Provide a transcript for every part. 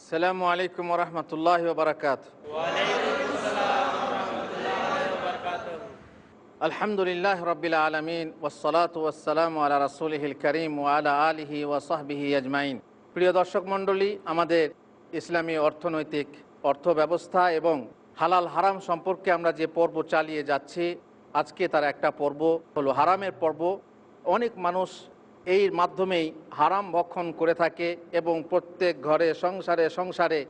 আসসালামু আলাইকুম রহমতুল্লাহ বারকাত আলহামদুলিল্লাহ রবিল আলমিন ওসলাত ওসালাম আলা রসুলহিল করিম ও আলা আলিহি ওসাহবিহি আজমাইন। প্রিয় দর্শক মণ্ডলী, আমাদের ইসলামী অর্থনৈতিক অর্থ ব্যবস্থা এবং হালাল হারাম সম্পর্কে আমরা যে পর্ব চালিয়ে যাচ্ছি, আজকে তার একটা পর্ব হলো হারামের পর্ব। অনেক মানুষ এই মাধ্যমেই হারাম ভক্ষণ করে থাকে এবং প্রত্যেক ঘরে সংসারে সংসারে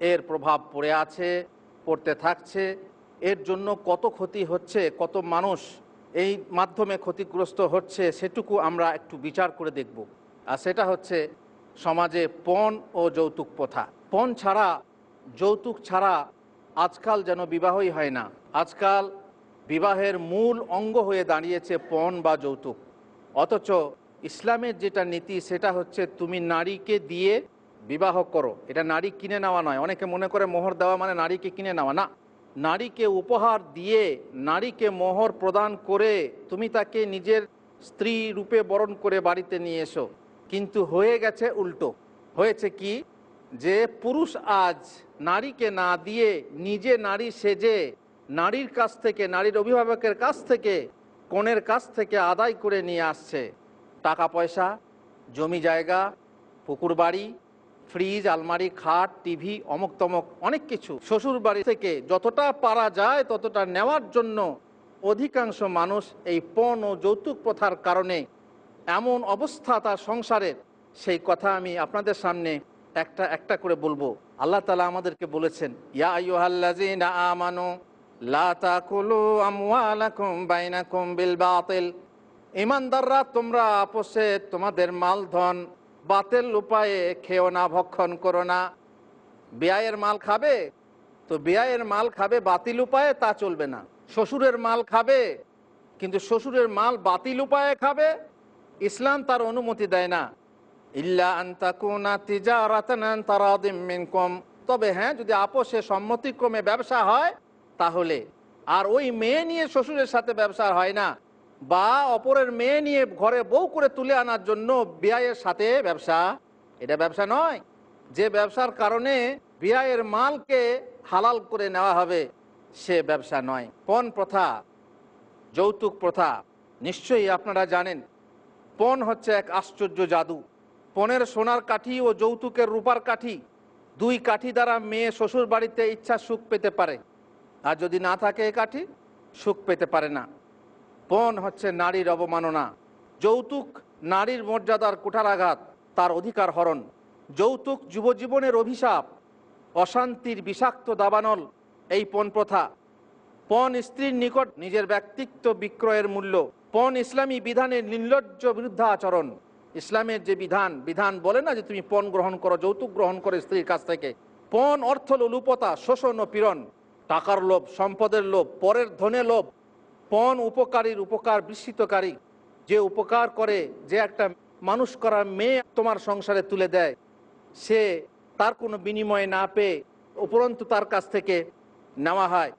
এর প্রভাব পড়ে আছে, পড়তে থাকছে। এর জন্য কত ক্ষতি হচ্ছে, কত মানুষ এই মাধ্যমে ক্ষতিগ্রস্ত হচ্ছে সেটুকু আমরা একটু বিচার করে দেখব। আর সেটা হচ্ছে সমাজে পণ ও যৌতুক প্রথা। পণ ছাড়া, যৌতুক ছাড়া আজকাল যেন বিবাহই হয় না। আজকাল বিবাহের মূল অঙ্গ হয়ে দাঁড়িয়েছে পণ বা যৌতুক। অথচ ইসলামের যেটা নীতি, সেটা হচ্ছে তুমি নারীকে দিয়ে বিবাহ করো। এটা নারী কিনে নেওয়া নয়। অনেকে মনে করে মোহর দেওয়া মানে নারীকে কিনে নেওয়া। না, নারীকে উপহার দিয়ে নারীকে মোহর প্রদান করে তুমি তাকে নিজের স্ত্রী রূপে বরণ করে বাড়িতে নিয়ে এসো। কিন্তু হয়ে গেছে উল্টো। হয়েছে কি? যে পুরুষ আজ নারীকে না দিয়ে নিজে নারী সেজে নারীর কাছ থেকে, নারীর অভিভাবকের কাছ থেকে, কনের কাছ থেকে আদায় করে নিয়ে আসছে। টাকা পয়সা জমি জায়গা, পুকুর বাড়ি, ফ্রিজ, আলমারি, খাট, টিভি, অমুক তমক অনেক কিছু। শ্বশুর বাড়ি থেকে যতটা পারা যায়, ততটা নেওয়ার জন্য অধিকাংশ মানুষ এই পণ ও যৌতুক প্রথার কারণে এমন অবস্থা তার সংসারের। সেই কথা আমি আপনাদের সামনে একটা একটা করে বলব। আল্লাহ তালা আমাদেরকে বলেছেন, ইয়া আইয়ুহাল্লাযীনা আমানু ইমানদাররা, তোমরা আপোষে তোমাদের মালধন বাতেল উপায়ে খেও না, ভক্ষণ করো না। বেআয়ের মাল খাবে? তো বেআয়ের মাল খাবে বাতিল উপায়ে, তা চলবে না। শ্বশুরের মাল খাবে, কিন্তু শ্বশুরের মাল বাতিল উপায়ে খাবে? ইসলাম তার অনুমতি দেয় না। ইল্লা আন্তাকুনা তবে হ্যাঁ যদি আপোষে সম্মতিক্রমে ব্যবসা হয়, তাহলে। আর ওই মেয়ে নিয়ে শ্বশুরের সাথে ব্যবসা হয় না। বা অপরের মেয়ে নিয়ে ঘরে বউ করে তুলে আনার জন্য বিয়ের সাথে ব্যবসা, এটা ব্যবসা নয়। যে ব্যবসার কারণে বিয়ের মালকে হালাল করে নেওয়া হবে, সে ব্যবসা নয়। পণ প্রথা, যৌতুক প্রথা, নিশ্চয়ই আপনারা জানেন, পণ হচ্ছে এক আশ্চর্য জাদু। পণের সোনার কাঠি ও যৌতুকের রূপার কাঠি দুই কাঠি দ্বারা মেয়ে শ্বশুর বাড়িতে ইচ্ছা সুখ পেতে পারে। আর যদি না থাকে এ কাঠি, সুখ পেতে পারে না। পণ হচ্ছে নারীর অবমাননা। যৌতুক নারীর মর্যাদার কুঠারাঘাত, তার অধিকার হরণ। যৌতুক যুবজীবনের অভিশাপ, অশান্তির বিষাক্ত দাবানল, এই পণ প্রথা। পণ স্ত্রীর নিকট নিজের ব্যক্তিত্ব বিক্রয়ের মূল্য। পণ ইসলামী বিধানের নির্লজ্জ বিরুদ্ধাচরণ। ইসলামের যে বিধান বিধান বলে না যে তুমি পণ গ্রহণ করো, যৌতুক গ্রহণ করো স্ত্রীর কাছ থেকে। পণ অর্থ লোলুপতা শোষণ ও পীড়ন। টাকার লোভ, সম্পদের লোভ, পরের ধনে লোভ পণ উপকারীর উপকার বিস্মিতকারী। যে উপকার করে, যে একটা মানুষ করা মেয়ে তোমার সংসারে তুলে দেয়, সে তার কোনো বিনিময় না পেয়ে উপরন্তু তার কাছ থেকে নেওয়া হয়।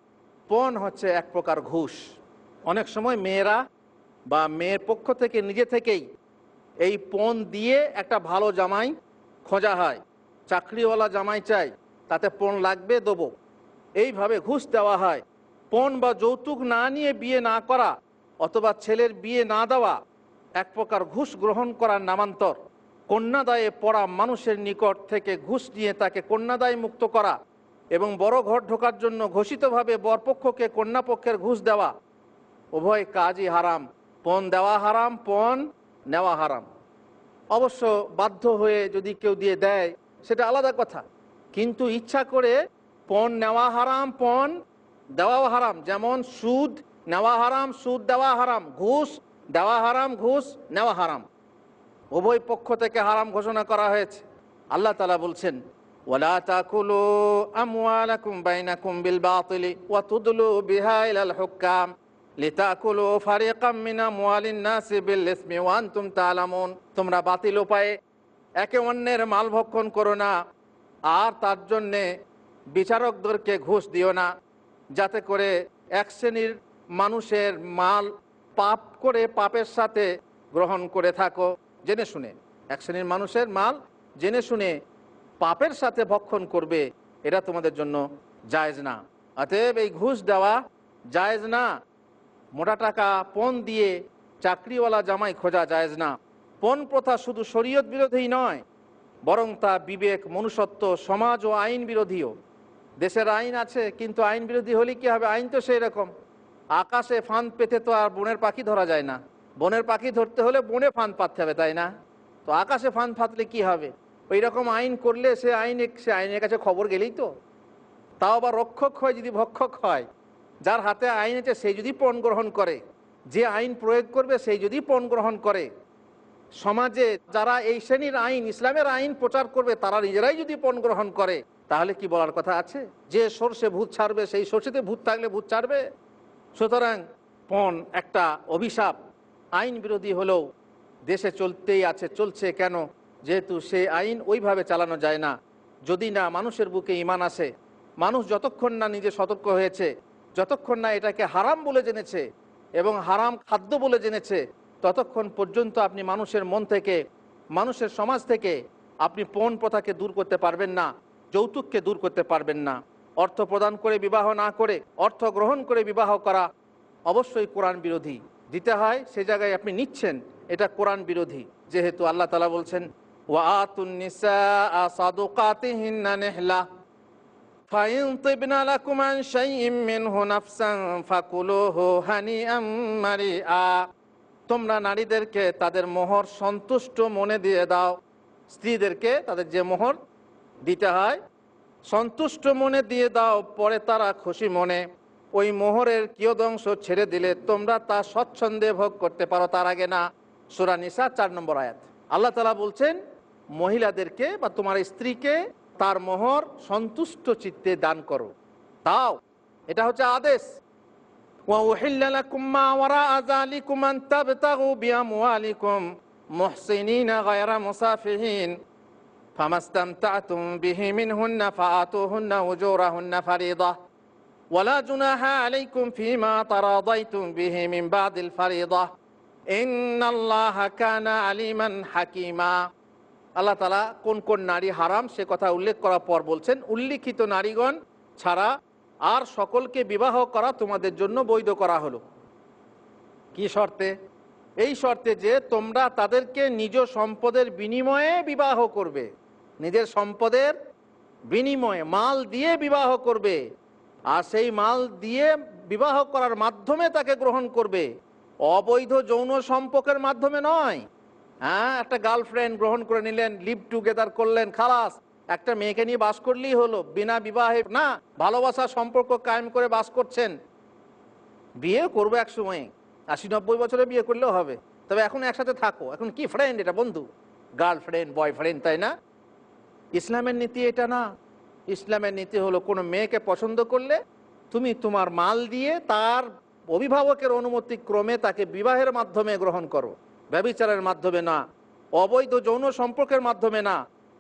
পণ হচ্ছে এক প্রকার ঘুষ। অনেক সময় মেয়েরা বা মেয়ের পক্ষ থেকে, নিজে থেকেই এই পণ দিয়ে একটা ভালো জামাই খোঁজা হয়। চাকরিওয়ালা জামাই চাই, তাতে পণ লাগবে, দেবো। এইভাবে ঘুষ দেওয়া হয়। পণ বা যৌতুক না নিয়ে বিয়ে না করা অথবা ছেলের বিয়ে না দেওয়া এক প্রকার ঘুষ গ্রহণ করার নামান্তর। কন্যাদায়ে পড়া মানুষের নিকট থেকে ঘুষ নিয়ে তাকে কন্যাদায় মুক্ত করা এবং বড় ঘর ঢোকার জন্য ঘোষিতভাবে বরপক্ষকে কন্যাপক্ষের ঘুষ দেওয়া। উভয় কাজই হারাম। পণ দেওয়া হারাম, পণ নেওয়া হারাম। অবশ্য বাধ্য হয়ে যদি কেউ দিয়ে দেয়, সেটা আলাদা কথা। কিন্তু ইচ্ছা করে পণ নেওয়া হারাম, পণ দেওয়াও হারাম, যেমন সুদ নেওয়া হারাম, সুদ দেওয়া হারাম, ঘুষ দেওয়া হারাম, ঘুষ নেওয়া হারাম। উভয় পক্ষ থেকে হারাম ঘোষণা করা হয়েছে। আল্লাহ তালা বলছেন তোমরা বাতিল উপায়ে একে অন্যের মাল ভক্ষণ করো না, আর তার জন্যে বিচারকদেরকে ঘুষ দিও না। যাতে করে এক শ্রেণির মানুষের মাল পাপ করে পাপের সাথে গ্রহণ করে থাকো। জেনে শুনে। এক শ্রেণির মানুষের মাল জেনে শুনে পাপের সাথে ভক্ষণ করবে, এটা তোমাদের জন্য জায়েজ না। অতএব এই ঘুষ দেওয়া জায়েজ না। মোটা টাকা পণ দিয়ে চাকরিওয়ালা জামাই খোঁজা জায়েজ না। পণ প্রথা শুধু শরীয়ত বিরোধী নয়, বরং তা বিবেক, মনুষ্যত্ব, সমাজ ও আইন বিরোধীও। দেশের আইন আছে, কিন্তু আইন বিরোধী হলে কি হবে? আইন তো সেই রকম আকাশে ফাঁদ পেতে তো আর বনের পাখি ধরা যায় না। বনের পাখি ধরতে হলে বনে ফাঁদ পাততে হবে, তাই না? তো আকাশে ফাঁদ ফাতলে কি হবে? ওই রকম আইন করলে সে আইন, সে আইনের কাছে খবর গেলেই তো। তাও আবার রক্ষক হয় যদি ভক্ষক হয়, যার হাতে আইন আছে সেই যদি পণ গ্রহণ করে। যে আইন প্রয়োগ করবে সেই যদি পণ গ্রহণ করে। সমাজে যারা এই শ্রেণির আইন, ইসলামের আইন প্রচার করবে, তারা নিজেরাই যদি পণ গ্রহণ করে তাহলে কি বলার কথা আছে? যে সর্ষে ভূত ছাড়বে, সেই সর্ষেতে ভূত থাকলে ভূত ছাড়বে? সুতরাং পণ একটা অভিশাপ। আইন বিরোধী হলেও দেশে চলতেই আছে, চলছে কেন? যেহেতু সে আইন ওইভাবে চালানো যায় না। যদি না মানুষের বুকে ইমান আসে, মানুষ যতক্ষণ না নিজে সতর্ক হয়েছে, যতক্ষণ না এটাকে হারাম বলে জেনেছে এবং হারাম খাদ্য বলে জেনেছে, ততক্ষণ পর্যন্ত আপনি মানুষের মন থেকে, মানুষের সমাজ থেকে আপনি পণ প্রথাকে দূর করতে পারবেন না। যৌতুককে দূর করতে পারবেন না। অর্থ প্রদান করে বিবাহ না করে, অর্থ গ্রহণ করে বিবাহ করা অবশ্যই কোরআন বিরোধী। দিতে হয়, সে জায়গায় আপনি নিচ্ছেন, এটা কোরআন বিরোধী। যেহেতু আল্লাহ তালা বলছেন তোমরা নারীদেরকে তাদের মোহর সন্তুষ্ট মনে দিয়ে দাও। স্ত্রীদেরকে তাদের যে মোহর দিতে হয়। সন্তুষ্ট মনে দিয়ে দাও, পরে তারা খুশি মনে। ওই মোহরের কিয়দংশ ছেড়ে দিলে তোমরা তা স্বচ্ছন্দে ভোগ করতে পারো তার আগে না। সুরা নিসা চার নম্বর আয়াত। আল্লাহ তালা বলছেন, মহিলাদেরকে বা তোমার স্ত্রীকে তার মোহর সন্তুষ্ট চিত্তে দান করো। তাও এটা হচ্ছে আদেশ। মোহসিনা গায়রা فما استمتعتم به منهن فآتوهن أجورهن فريضة ولا جناح عليكم فيما تراضيتم به من بعد الفريضة إن الله كان عليما حكيما আল্লাহ তালা কোন কোন নারী হারাম সে কথা উল্লেখ করার পর বলছেন উল্লিখিত নারীগণ ছাড়া আর সকলকে বিবাহ করা তোমাদের জন্য বৈধ করা হলো কি শর্তে এই শর্তে যে তোমরা তাদেরকে নিজ সম্পদের বিনিময়ে বিবাহ করবে নিজের সম্পদের বিনিময়ে মাল দিয়ে বিবাহ করবে। আর সেই মাল দিয়ে বিবাহ করার মাধ্যমে তাকে গ্রহণ করবে। অবৈধ যৌন সম্পর্কের মাধ্যমে নয়। হ্যাঁ একটা গার্লফ্রেন্ড গ্রহণ করে নিলেন, লিভ টুগেদার করলেন, খালাস। একটা মেয়েকে নিয়ে বাস করলেই হলো, বিনা বিবাহে না, ভালোবাসার সম্পর্ক কায়েম করে বাস করছেন। বিয়ে করব এক সময়। আশি নব্বই বছরে বিয়ে করলেও হবে। তবে এখন একসাথে থাকো। এখন কি ফ্রেন্ড এটা বন্ধু? গার্লফ্রেন্ড বয়ফ্রেন্ড তাই না? ইসলামের নীতি এটা না। ইসলামের নীতি হলো কোনো মেয়েকে পছন্দ করলে তুমি তোমার মাল দিয়ে তার অভিভাবকের অনুমতি ক্রমে তাকে বিবাহের মাধ্যমে গ্রহণ করো। ব্যবিচারের মাধ্যমে না, অবৈধ যৌন সম্পর্কের মাধ্যমে না।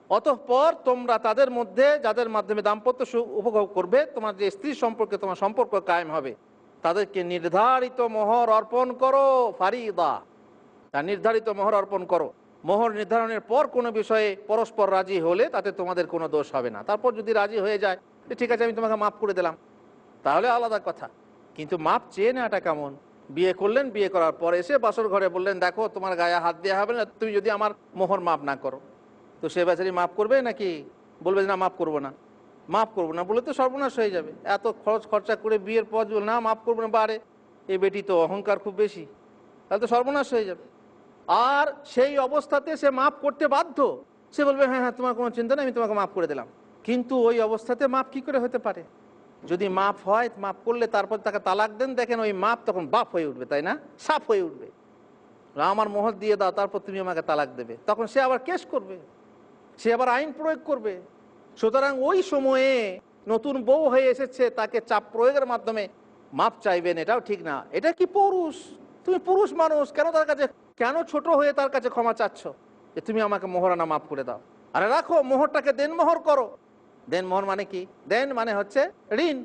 অতঃপর তোমরা তাদের মধ্যে, যাদের মাধ্যমে দাম্পত্য উপভোগ করবে, তোমার যে স্ত্রী সম্পর্কে তোমার সম্পর্ক কায়েম হবে, তাদেরকে নির্ধারিত মোহর অর্পণ করো, ফারিদা। নির্ধারিত মোহর অর্পণ করো। মোহর নির্ধারণের পর কোনো বিষয়ে পরস্পর রাজি হলে তাতে তোমাদের কোনো দোষ হবে না। তারপর যদি রাজি হয়ে যায় ঠিক আছে আমি তোমাকে মাফ করে দিলাম, তাহলে আলাদা কথা। কিন্তু মাপ চেয়ে নেওয়াটা কেমন? বিয়ে করলেন, বিয়ে করার পর এসে বাসর ঘরে বললেন, দেখো, তোমার গায়ে হাত দেওয়া হবে না, তুমি যদি আমার মোহর মাপ না করো। তো সে বেচারি মাফ করবে নাকি বলবে যে, না মাফ করব না। মাফ করব না বলে তো সর্বনাশ হয়ে যাবে। এত খরচ খরচা করে বিয়ের পর না মাফ করব না, বারে। এ বেটি তো অহংকার খুব বেশি, তাহলে তো সর্বনাশ হয়ে যাবে। আর সেই অবস্থাতে সে মাফ করতে বাধ্য। সে বলবে হ্যাঁ হ্যাঁ তোমার কোনো চিন্তা নেই, আমি তোমাকে মাফ করে দিলাম। কিন্তু ওই অবস্থাতে মাফ কি করে হতে পারে? যদি মাফ হয় মাফ করলে তারপর তাকে তালাক দেন, দেখেন ওই মাপ তখন বাপ হয়ে উঠবে, তাই না? সাফ হয়ে উঠবে। আমার মোহর দিয়ে দাও, তারপর তুমি আমাকে তালাক দেবে। তখন সে আবার কেস করবে। সে আবার আইন প্রয়োগ করবে। সুতরাং ওই সময়ে নতুন বউ হয়ে এসেছে, তাকে চাপ প্রয়োগের মাধ্যমে মাপ চাইবেন, এটাও ঠিক না। এটা কি পুরুষ? তুমি পুরুষ মানুষ, কেন তার কাছে কেন ছোট হয়ে তার কাছে ক্ষমা চাচ্ছ? যে তুমি আমাকে মোহরানা মাফ করে দাও। আরে রাখো, মোহরটাকে দেন মোহর করো। দেন মোহর মানে কি? দেন মানে হচ্ছে ঋণ।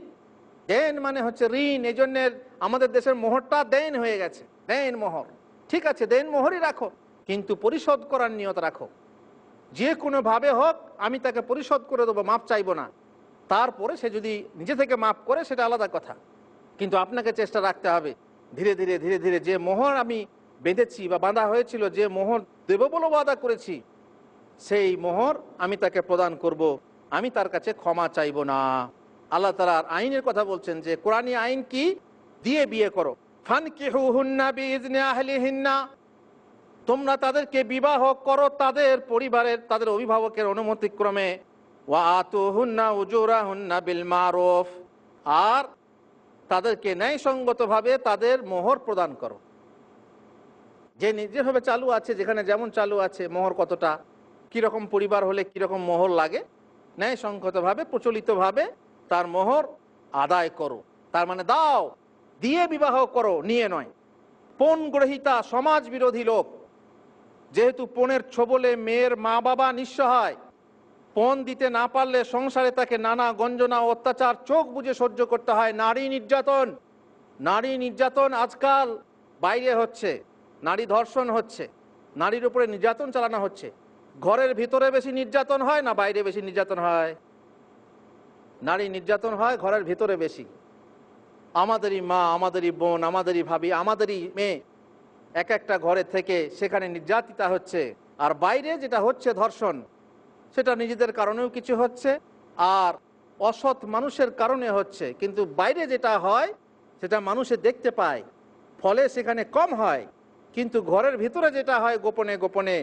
দেন মানে হচ্ছে ঋণ এই জন্যের আমাদের দেশের মোহরটা দেন হয়ে গেছে। দেন মোহর। ঠিক আছে, দেন মোহরই রাখো। কিন্তু পরিশোধ করার নিয়ত রাখো। যে কোনোভাবে হোক, আমি তাকে পরিশোধ করে দেবো মাপ চাইব না। তারপরে সে যদি নিজে থেকে মাপ করে, সেটা আলাদা কথা। কিন্তু আপনাকে চেষ্টা রাখতে হবে। ধীরে ধীরে ধীরে ধীরে যে মোহর আমি বেঁধেছি বা বাঁধা হয়েছিল যে মোহর দেব বলে ওয়াদা করেছি, সেই মোহর আমি তাকে প্রদান করব, আমি তার কাছে ক্ষমা চাইব না। আল্লাহ তালার আইনের কথা বলছেন যে, কোরআনী আইন কি? দিয়ে বিয়ে করো। ফান হুন্না তোমরা তাদেরকে বিবাহ করো তাদের পরিবারের, তাদের অভিভাবকের অনুমতিক্রমে। ওয়াতুহুন্না উজুরা হুন্না বিল মারুফ। আর তাদেরকে ন্যায়সঙ্গতভাবে তাদের মোহর প্রদান করো। যে যেভাবে চালু আছে, যেখানে যেমন চালু আছে, মোহর কতটা, কীরকম পরিবার হলে কীরকম মোহর লাগে, ন্যায়সঙ্গতভাবে, প্রচলিতভাবে তার মোহর আদায় করো। তার মানে দাও, দিয়ে বিবাহ করো, নিয়ে নয়। পণ গ্রহিতা সমাজ বিরোধী লোক। যেহেতু পণের ছবলে মেয়ের মা বাবা নিঃস্ব হয়, পণ দিতে না পারলে সংসারে তাকে নানা গঞ্জনা অত্যাচার, চোখ বুঝে সহ্য করতে হয়। নারী নির্যাতন নারী নির্যাতন আজকাল বাইরে হচ্ছে। নারী ধর্ষণ হচ্ছে, নারীর উপরে নির্যাতন চালানো হচ্ছে। ঘরের ভিতরে বেশি নির্যাতন হয় না বাইরে বেশি নির্যাতন হয়? নারী নির্যাতন হয় ঘরের ভিতরে বেশি। আমাদেরই মা, আমাদেরই বোন, আমাদেরই ভাবি, আমাদেরই মেয়ে এক একটা ঘরে থেকে সেখানে নির্যাতিতা হচ্ছে। আর বাইরে যেটা হচ্ছে ধর্ষণ, সেটা নিজেদের কারণেও কিছু হচ্ছে আর অসৎ মানুষের কারণে হচ্ছে। কিন্তু বাইরে যেটা হয়, সেটা মানুষে দেখতে পায়, ফলে সেখানে কম হয়। কিন্তু ঘরের ভিতরে যেটা হয় গোপনে গোপনে,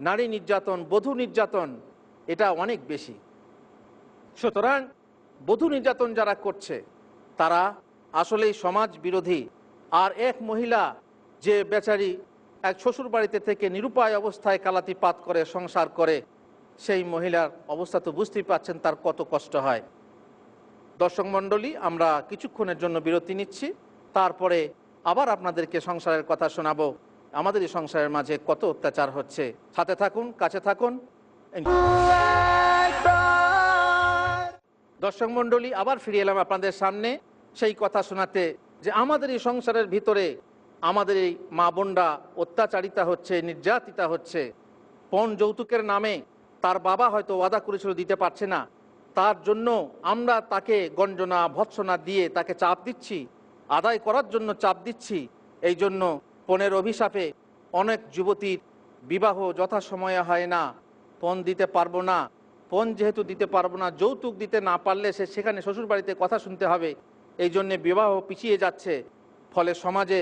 নারী নির্যাতন, বধূ নির্যাতন, এটা অনেক বেশি। সুতরাং বধূ নির্যাতন যারা করছে, তারা আসলেই সমাজ বিরোধী। আর এক মহিলা যে বেচারি এক শ্বশুর বাড়িতে থেকে নিরুপায় অবস্থায় কালাতিপাত করে, সংসার করে, সেই মহিলার অবস্থা তো বুঝতেই পাচ্ছেন তার কত কষ্ট হয়। দর্শক মণ্ডলী, আমরা কিছুক্ষণের জন্য বিরতি নিচ্ছি। তারপরে আবার আপনাদেরকে সংসারের কথা শোনাবো। আমাদের এই সংসারের মাঝে কত অত্যাচার হচ্ছে। সাথে থাকুন, কাছে থাকুন। দর্শক মণ্ডলী, আবার ফিরে এলাম আপনাদের সামনে সেই কথা শোনাতে যে আমাদের এই সংসারের ভিতরে আমাদের এই মা বোনরা অত্যাচারিতা হচ্ছে, নির্যাতিতা হচ্ছে। পণ যৌতুকের নামে তার বাবা হয়তো ওয়াদা করেছিল দিতে পারছে না। তার জন্য আমরা তাকে গঞ্জনা, ভৎসনা দিয়ে তাকে চাপ দিচ্ছি, আদায় করার জন্য চাপ দিচ্ছি। এই জন্য পণের অভিশাপে অনেক যুবতীর বিবাহ যথাসময়ে হয় না। পণ দিতে পারব না। পণ যেহেতু দিতে পারব না, যৌতুক দিতে না পারলে সে সেখানে শ্বশুরবাড়িতে কথা শুনতে হবে। এই জন্যে বিবাহ পিছিয়ে যাচ্ছে। ফলে সমাজে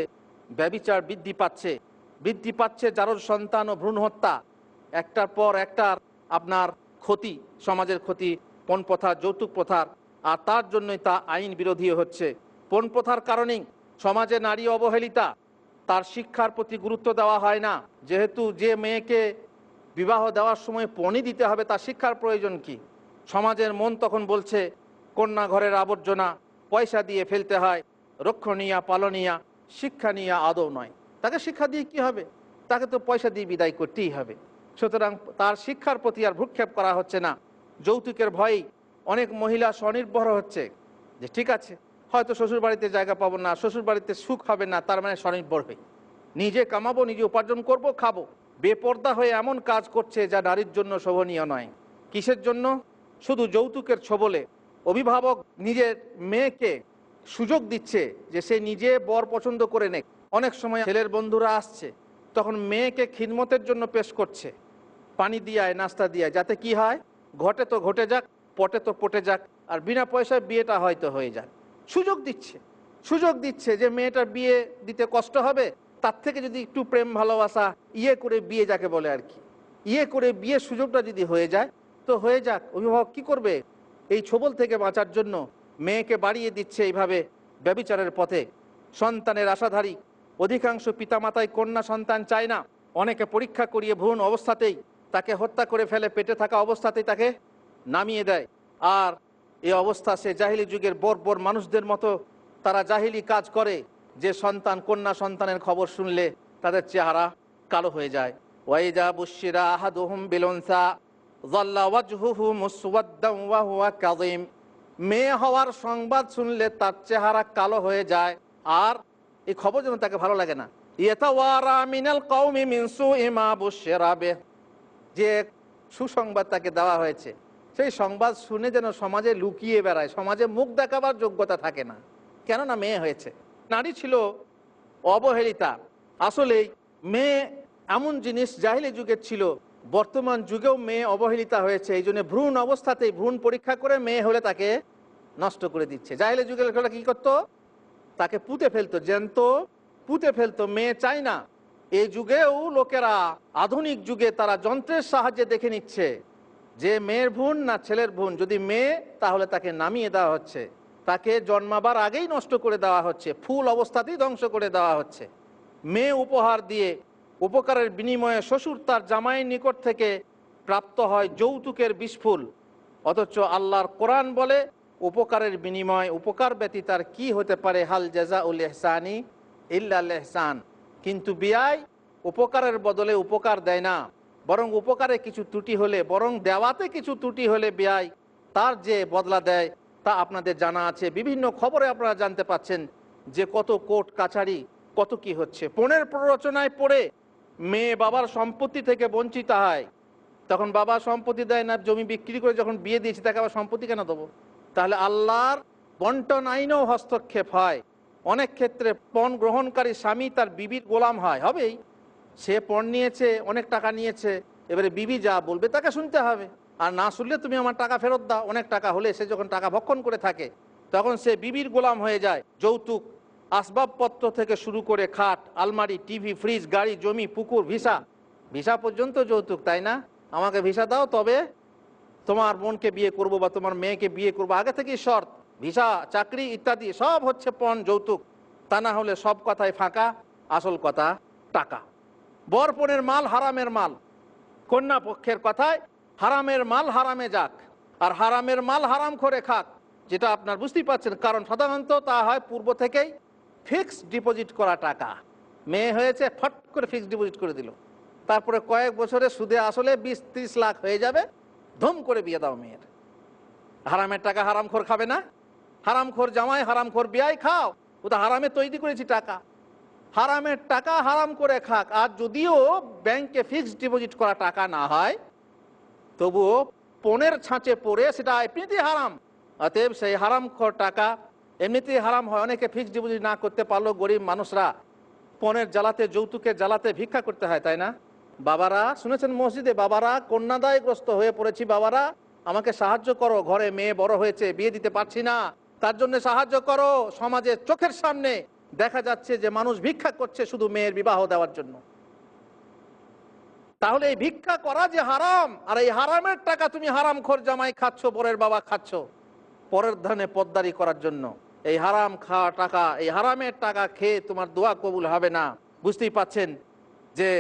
ব্যবিচার বৃদ্ধি পাচ্ছে। বৃদ্ধি পাচ্ছে যারোর সন্তান ও ভ্রূণ হত্যা একটার পর একটার আপনার ক্ষতি, সমাজের ক্ষতি, পণ প্রথা যৌতুক প্রথার। আর তার জন্যই তা আইন বিরোধী হচ্ছে। পণ প্রথার কারণেই সমাজে নারী অবহেলিতা তার শিক্ষার প্রতি গুরুত্ব দেওয়া হয় না। যেহেতু যে মেয়েকে বিবাহ দেওয়ার সময় পণই দিতে হবে, তার শিক্ষার প্রয়োজন কি? সমাজের মন তখন বলছে, কন্যা ঘরের আবর্জনা পয়সা দিয়ে ফেলতে হয়, রক্ষণীয়া, পালনীয়া শিক্ষা নিয়ে আদৌ নয়। তাকে শিক্ষা দিয়ে কি হবে? তাকে তো পয়সা দিয়ে বিদায় করতেই হবে। সুতরাং তার শিক্ষার প্রতি আর ভ্রুক্ষেপ করা হচ্ছে না। যৌতুকের ভয়েই অনেক মহিলা স্বনির্ভর হচ্ছে। যে ঠিক আছে হয়তো শ্বশুর বাড়িতে জায়গা পাবো না শ্বশুর বাড়িতে সুখ হবে না, তার মানে স্বনির্ভর হই। নিজে কামাবো, নিজে উপার্জন করব, খাব। বেপর্দা হয়ে এমন কাজ করছে যা নারীর জন্য শোভনীয় নয়। কিসের জন্য? শুধু যৌতুকের ছবলে। অভিভাবক নিজের মেয়েকে সুযোগ দিচ্ছে যে সে নিজে বর পছন্দ করে নেক। অনেক সময় ছেলের বন্ধুরা আসছে, তখন মেয়েকে খিদমতের জন্য পেশ করছে। পানি দিয়ায়, নাস্তা দিয়ায়, যাতে কি হয়? ঘটে তো ঘটে যাক, পটে তো পটে যাক, আর বিনা পয়সায় বিয়েটা হয়তো হয়ে যাক। সুযোগ দিচ্ছে। সুযোগ দিচ্ছে যে মেয়েটার বিয়ে দিতে কষ্ট হবে, তার থেকে যদি একটু প্রেম ভালোবাসা ইয়ে করে বিয়ে যাকে বলে আর কি। ইয়ে করে বিয়ের সুযোগটা যদি হয়ে যায়, তো হয়ে যাক, অভিভাবক কি করবে? এই ছবল থেকে বাঁচার জন্য মেয়েকে বাড়িয়ে দিচ্ছে এইভাবে ব্যবিচারের পথে। সন্তানের আশাধারী, অধিকাংশ পিতামাতায় কন্যা সন্তান চায় না। অনেকে পরীক্ষা করিয়ে ভ্রূণ অবস্থাতেই তাকে হত্যা করে ফেলে পেটে থাকা অবস্থাতেই তাকে নামিয়ে দেয়। আর এই অবস্থা সে জাহিলি যুগের বর বর মানুষদের মতো তারা জাহিলি কাজ করে, যে সন্তান, কন্যা সন্তানের খবর শুনলে তাদের চেহারা কালো হয়ে যায়। ওয়াইজা বুশিরা আহাদুহুম বিলনসা ওয়া মেয়ে হওয়ার সংবাদ শুনলে তার চেহারা কালো হয়ে যায়, আর এই খবর যেন তাকে ভালো লাগে না। যে সুসংবাদ তাকে দেওয়া হয়েছে। সেই সংবাদ শুনে যেন সমাজে লুকিয়ে বেড়ায়, সমাজে মুখ দেখাবার যোগ্যতা থাকে না। কেননা মেয়ে হয়েছে। নারী ছিল অবহেলিতা। আসলেই মেয়ে এমন জিনিস জাহিলি যুগের ছিল, বর্তমান যুগেও মেয়ে অবহেলিতা হয়েছে। এই জন্য ভ্রূণ অবস্থাতেই, ভ্রূণ পরীক্ষা করে মেয়ে হলে তাকে নষ্ট করে দিচ্ছে। জাহিলি যুগের লোকেরা কি করতো? তাকে পুঁতে ফেলতো। জ্যান্ত পুঁতে ফেলতো। মেয়ে চাই না। এই যুগেও লোকেরা আধুনিক যুগে তারা যন্ত্রের সাহায্যে দেখে নিচ্ছে। যে মেয়ের ভুন না ছেলের ভুন যদি মেয়ে, তাহলে তাকে নামিয়ে দেওয়া হচ্ছে। তাকে জন্মাবার আগেই নষ্ট করে দেওয়া হচ্ছে, ফুল অবস্থাতেই ধ্বংস করে দেওয়া হচ্ছে। মেয়ে উপহার দিয়ে উপকারের বিনিময়ে শ্বশুর তার জামাইয়ের নিকট থেকে প্রাপ্ত হয় যৌতুকের বিস্ফুল অথচ আল্লাহর কোরআন বলে, উপকারের বিনিময় উপকার ব্যতীত আর কি হতে পারে? হাল জাজা উল এহসানি এহসান কিন্তু বিয়াই উপকারের বদলে উপকার দেয় না। বরং উপকারে কিছু ত্রুটি হলে, বরং দেওয়াতে কিছু ত্রুটি হলে বিয়াই তার যে বদলা দেয় তা আপনাদের জানা আছে। বিভিন্ন খবরে আপনারা জানতে পাচ্ছেন যে কত কোর্ট কাছারি কত কি হচ্ছে। পণের প্ররোচনায় পড়ে মেয়ে বাবার সম্পত্তি থেকে বঞ্চিত হয়। তখন বাবা সম্পত্তি দেয় না, জমি বিক্রি করে যখন বিয়ে দিয়েছি তাকে আবার সম্পত্তি কেন দেবো? তাহলে আল্লাহর বন্টন আইনেও হস্তক্ষেপ হয়। অনেক ক্ষেত্রে পণ গ্রহণকারী স্বামী তার বিবির গোলাম হয়, হবেই। সে পণ নিয়েছে, অনেক টাকা নিয়েছে, এবারে বিবি যা বলবে তাকে শুনতে হবে। আর না শুনলে তুমি আমার টাকা ফেরত দাও, অনেক টাকা হলে সে যখন টাকা ভক্ষণ করে থাকে, তখন সে বিবির গোলাম হয়ে যায়। যৌতুক, আসবাবপত্র থেকে শুরু করে খাট, আলমারি, টিভি, ফ্রিজ, গাড়ি, জমি, পুকুর, ভিসা। ভিসা পর্যন্ত যৌতুক, তাই না? আমাকে ভিসা দাও, তবে তোমার বোনকে বিয়ে করব বা তোমার মেয়েকে বিয়ে করব, আগে থেকেই শর্ত। ভিসা, চাকরি ইত্যাদি সব হচ্ছে পণ, যৌতুক। তা না হলে সব কথাই ফাঁকা, আসল কথা টাকা। বরপণের মাল হারামের মাল। কন্যা পক্ষের কথায়, হারামের মাল হারামে যাক, আর হারামের মাল হারাম করে খাক, যেটা আপনার বুঝতেই পারছেন, কারণ সাধারণত তা হয় পূর্ব থেকেই ফিক্সড ডিপোজিট করা টাকা। মেয়ে হয়েছে, ফট করে ফিক্সড ডিপোজিট করে দিল। তারপরে কয়েক বছরে সুদে আসলে বিশ, ত্রিশ লাখ হয়ে যাবে, ধুম করে বিয়ে দাও মেয়ের। হারামের টাকা হারামখোর খাবে না। হারামখোর জামাই, হারামখোর বিয়াই খাও। ও তো হারামে তৈরি করেছি টাকা। হারামের টাকা হারাম করে খাক। আর যদিও ব্যাংকে ফিক্সড ডিপোজিট করা টাকা না হয়, তবুও পনেরো ছাঁচে পড়ে সেটা এমনিতেই হারাম। অতএব সেই হারাম টাকা এমনিতেই হারাম হয়। অনেকে ফিক্সড ডিপোজিট না করতে পারলেও গরিব মানুষরা পনেরো জ্বালাতে, যৌতুকের জ্বালাতে ভিক্ষা করতে হয়, তাই না? বাবারা, শুনেছেন মসজিদে? বাবারা, কন্যাদায়গ্রস্ত হয়ে পড়েছি বাবারা। আমাকে সাহায্য করো, ঘরে মেয়ে বড় হয়েছে, বিয়ে দিতে পারছি না। তার জন্য সাহায্য করো, সমাজের চোখের সামনে। দেখা যাচ্ছে যে মানুষ ভিক্ষা করছে শুধু মেয়ের বিবাহ দেওয়ার জন্য। তাহলে এই ভিক্ষা করা যে হারাম, আর এই হারামের টাকা তুমি হারাম খোর জামাই খাচ্ছ, পরের বাবা খাচ্ছ, পরের ধানে পদ্মারি করার জন্য। এই হারাম খাওয়া টাকা, এই হারামের টাকা খেয়ে তোমার দোয়া কবুল হবে না। বুঝতেই পাচ্ছেন যে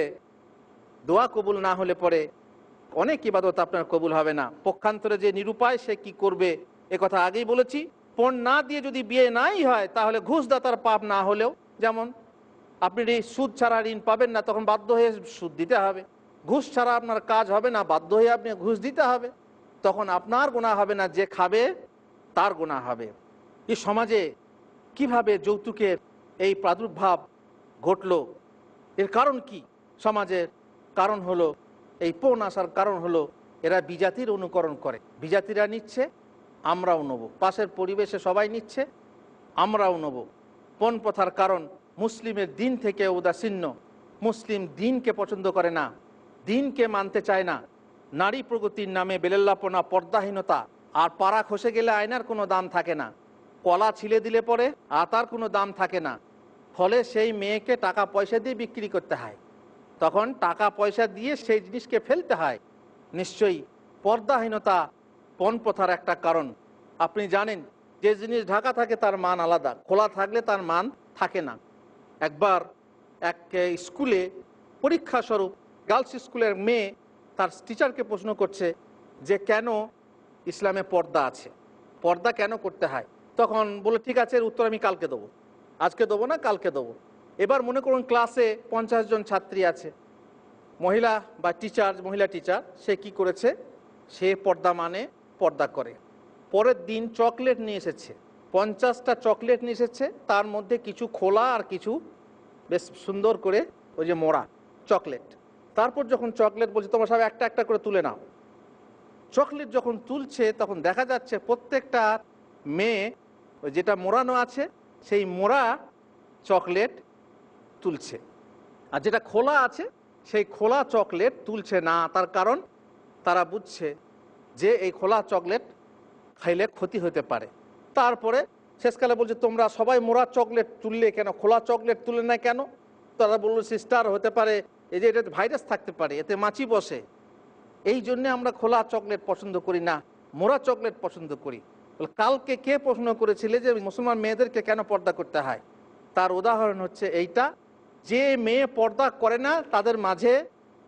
দোয়া কবুল না হলে পরে অনেক ইবাদত আপনার কবুল হবে না। পক্ষান্তরে যে নিরুপায় সে কি করবে কথা আগেই বলেছি। পণ না দিয়ে যদি বিয়ে নাই হয়, তাহলে ঘুষদাতার পাপ না হলেও, যেমন আপনি সুদ ছাড়া ঋণ পাবেন না, তখন বাধ্য হয়ে সুদ দিতে হবে। ঘুষ ছাড়া আপনার কাজ হবে না, বাধ্য হয়ে আপনি ঘুষ দিতে হবে। তখন আপনার গোনা হবে না, যে খাবে, তার গোনা হবে। এই সমাজে কীভাবে যৌতুকের এই প্রাদুর্ভাব ঘটলো? এর কারণ কি? সমাজের কারণ হলো, এই পণ আসার কারণ হলো, এরা বিজাতির অনুকরণ করে। বিজাতিরা নিচ্ছে আমরাও নেব। পাশের পরিবেশে সবাই নিচ্ছে, আমরাও নেব। পণ প্রথার কারণ? মুসলিমের দিন থেকে উদাসীন্য মুসলিম দিনকে পছন্দ করে না, দিনকে মানতে চায় না। নারী প্রগতির নামে বেলেল্লাপনা, পর্দাহীনতা, আর পাড়া খসে গেলে আয়নার কোনো দাম থাকে না। কলা ছিলে দিলে পরে আতার কোনো দাম থাকে না। ফলে সেই মেয়েকে টাকা পয়সা দিয়ে বিক্রি করতে হয়। তখন টাকা পয়সা দিয়ে সেই জিনিসকে ফেলতে হয়। নিশ্চয়ই পর্দাহীনতা পণ প্রথার একটা কারণ। আপনি জানেন, যে জিনিস ঢাকা থাকে তার মান আলাদা, খোলা থাকলে তার মান থাকে না। একবার এক স্কুলে পরীক্ষা স্বরূপ গার্লস স্কুলের মেয়ে তার টিচারকে প্রশ্ন করছে যে, কেন ইসলামে পর্দা আছে? পর্দা কেন করতে হয়? তখন বলে ঠিক আছে, এর উত্তর আমি কালকে দেবো। আজকে দেবো না, কালকে দেবো। এবার মনে করুন, ক্লাসে পঞ্চাশ জন ছাত্রী আছে। মহিলা বা টিচার, মহিলা টিচার, সে কি করেছে? সে পর্দা মানে পর্দা করে। পরের দিন চকলেট নিয়ে এসেছে। পঞ্চাশটা চকলেট নিয়ে এসেছে। তার মধ্যে কিছু খোলা আর কিছু বেশ সুন্দর করে ওই যে মোড়া চকলেট। তারপর যখন চকলেট বলছে, তোমার সব একটা একটা করে তুলে নাও। চকলেট যখন তুলছে, তখন দেখা যাচ্ছে প্রত্যেকটা মেয়ে, ওই যেটা মোড়ানো আছে, সেই মোড়া চকলেট তুলছে। আর যেটা খোলা আছে, সেই খোলা চকলেট তুলছে না। তার কারণ তারা বুঝছে যে এই খোলা চকলেট খাইলে ক্ষতি হতে পারে। তারপরে শেষকালে বলছে, তোমরা সবাই মোড়া চকলেট তুললে কেন? খোলা চকলেট তুলে না কেন? তারা বলল সিস্টার হতে পারে, এই যে এটাতে ভাইরাস থাকতে পারে, এতে মাছি বসে। এই জন্যে আমরা খোলা চকলেট পছন্দ করি না, মোড়া চকলেট পছন্দ করি। কালকে কে প্রশ্ন করেছিলে যে মুসলমান মেয়েদেরকে কেন পর্দা করতে হয়? তার উদাহরণ হচ্ছে এইটা, যে মেয়ে পর্দা করে না, তাদের মাঝে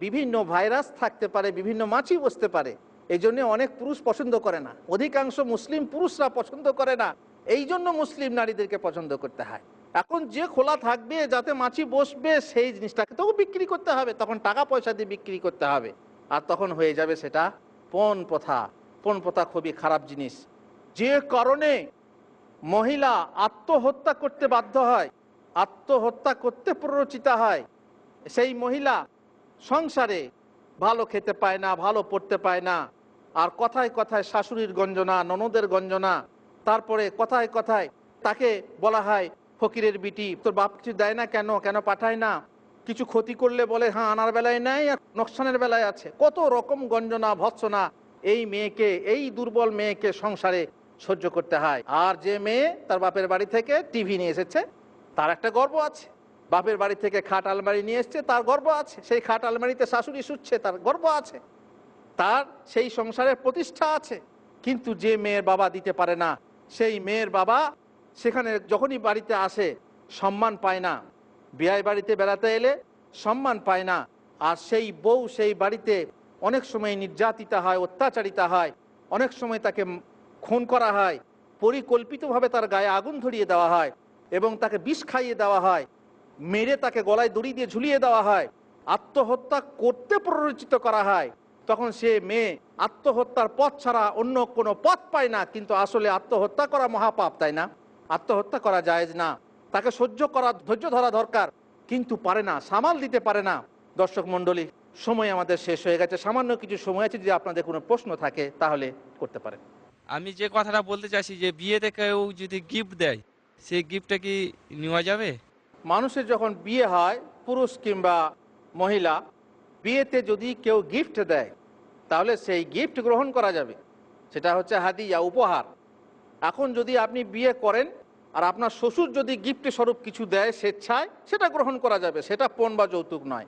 বিভিন্ন ভাইরাস থাকতে পারে, বিভিন্ন মাছি বসতে পারে। এই জন্য অনেক পুরুষ পছন্দ করে না। অধিকাংশ মুসলিম পুরুষরা পছন্দ করে না। এই জন্য মুসলিম নারীদেরকে পছন্দ করতে হয়। এখন যে খোলা থাকবে, যাতে মাছি বসবে, সেই জিনিসটাকে তো বিক্রি করতে হবে। তখন টাকা পয়সা দিয়ে বিক্রি করতে হবে। আর তখন হয়ে যাবে সেটা পণ প্রথা। পণ প্রথা খুবই খারাপ জিনিস। যে কারণে মহিলা আত্মহত্যা করতে বাধ্য হয়, আত্মহত্যা করতে প্ররোচিত হয়, সেই মহিলা সংসারে ভালো খেতে পায় না, ভালো পড়তে পায় না আর কথায় কথায় শাশুড়ির গঞ্জনা, ননদের গঞ্জনা, তারপরে কথায় কথায় তাকে বলা হয়, ফকিরের বিটি, তোর বাপ কিছু দেয় না কেন? কেন পাঠায় না? কিছু ক্ষতি করলে বলে হ্যাঁ আনার বেলায় নাই আর নোকসানের বেলায় আছে। কত রকম গঞ্জনা, ভৎসনা এই মেয়েকে, এই দুর্বল মেয়েকে সংসারে সহ্য করতে হয়। আর যে মেয়ে তার বাপের বাড়ি থেকে টিভি নিয়ে এসেছে, তার একটা গর্ব আছে। বাপের বাড়ি থেকে খাট আলমারি নিয়ে এসছে, তার গর্ব আছে। সেই খাট আলমারিতে শাশুড়ি শুচ্ছে, তার গর্ব আছে। তার সেই সংসারের প্রতিষ্ঠা আছে। কিন্তু যে মেয়ের বাবা দিতে পারে না, সেই মেয়ের বাবা সেখানে যখনই বাড়িতে আসে, সম্মান পায় না। বিয়ে বাড়িতে বেড়াতে এলে সম্মান পায় না। আর সেই বউ সেই বাড়িতে অনেক সময় নির্যাতিতা হয়, অত্যাচারিতা হয়, অনেক সময় তাকে খুন করা হয়, পরিকল্পিতভাবে তার গায়ে আগুন ধরিয়ে দেওয়া হয় এবং তাকে বিষ খাইয়ে দেওয়া হয়, মেরে তাকে গলায় দড়ি দিয়ে ঝুলিয়ে দেওয়া হয়, আত্মহত্যা করতে প্ররোচিত করা হয়। তখন সে মেয়ে আত্মহত্যার পথ ছাড়া অন্য কোনো পথ পায় না কিন্তু আসলে আত্মহত্যা করা মহাপাপ তাই না? আত্মহত্যা করা জায়েজ না। তাকে সহ্য করা ধৈর্য ধরা দরকার কিন্তু পারে না সামাল দিতে পারে না। দর্শক মণ্ডলী সময় আমাদের শেষ হয়ে গেছে। সামান্য কিছু সময় আছে যদি আপনাদের কোনো প্রশ্ন থাকে তাহলে করতে পারেন। আমি যে কথাটা বলতে চাইছি যে বিয়েতে কেউ যদি গিফট দেয় সেই গিফটটা কি নেওয়া যাবে? মানুষের যখন বিয়ে হয় পুরুষ কিংবা মহিলা বিয়েতে যদি কেউ গিফট দেয় তাহলে সেই গিফট গ্রহণ করা যাবে। সেটা হচ্ছে হাদিয়া, উপহার। এখন যদি আপনি বিয়ে করেন আর আপনার শ্বশুর যদি গিফট স্বরূপ কিছু দেয় স্বেচ্ছায়, সেটা গ্রহণ করা যাবে। সেটা পণ বা যৌতুক নয়।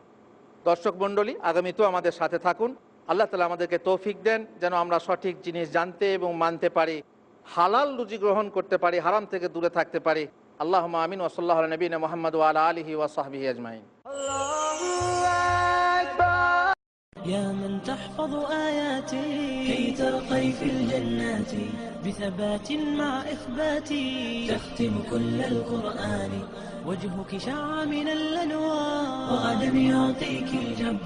দর্শক মণ্ডলী, আগামীতেও আমাদের সাথে থাকুন। আল্লাহ তালা আমাদেরকে তৌফিক দেন যেন আমরা সঠিক জিনিস জানতে এবং মানতে পারি, হালাল রুজি গ্রহণ করতে পারি, হারাম থেকে দূরে থাকতে পারি। আল্লাহ আমিন। ওসল্লাহ নবীন মোহাম্মদ ওয়ালা আলহি ওয়াসাহবি আজমাইন। يا من تحفظ آياتي كي ترقي في الجنات بثبات مع إخباتي تختم كل القرآن وجهك شع من الأنوار وغدا يعطيك الجبار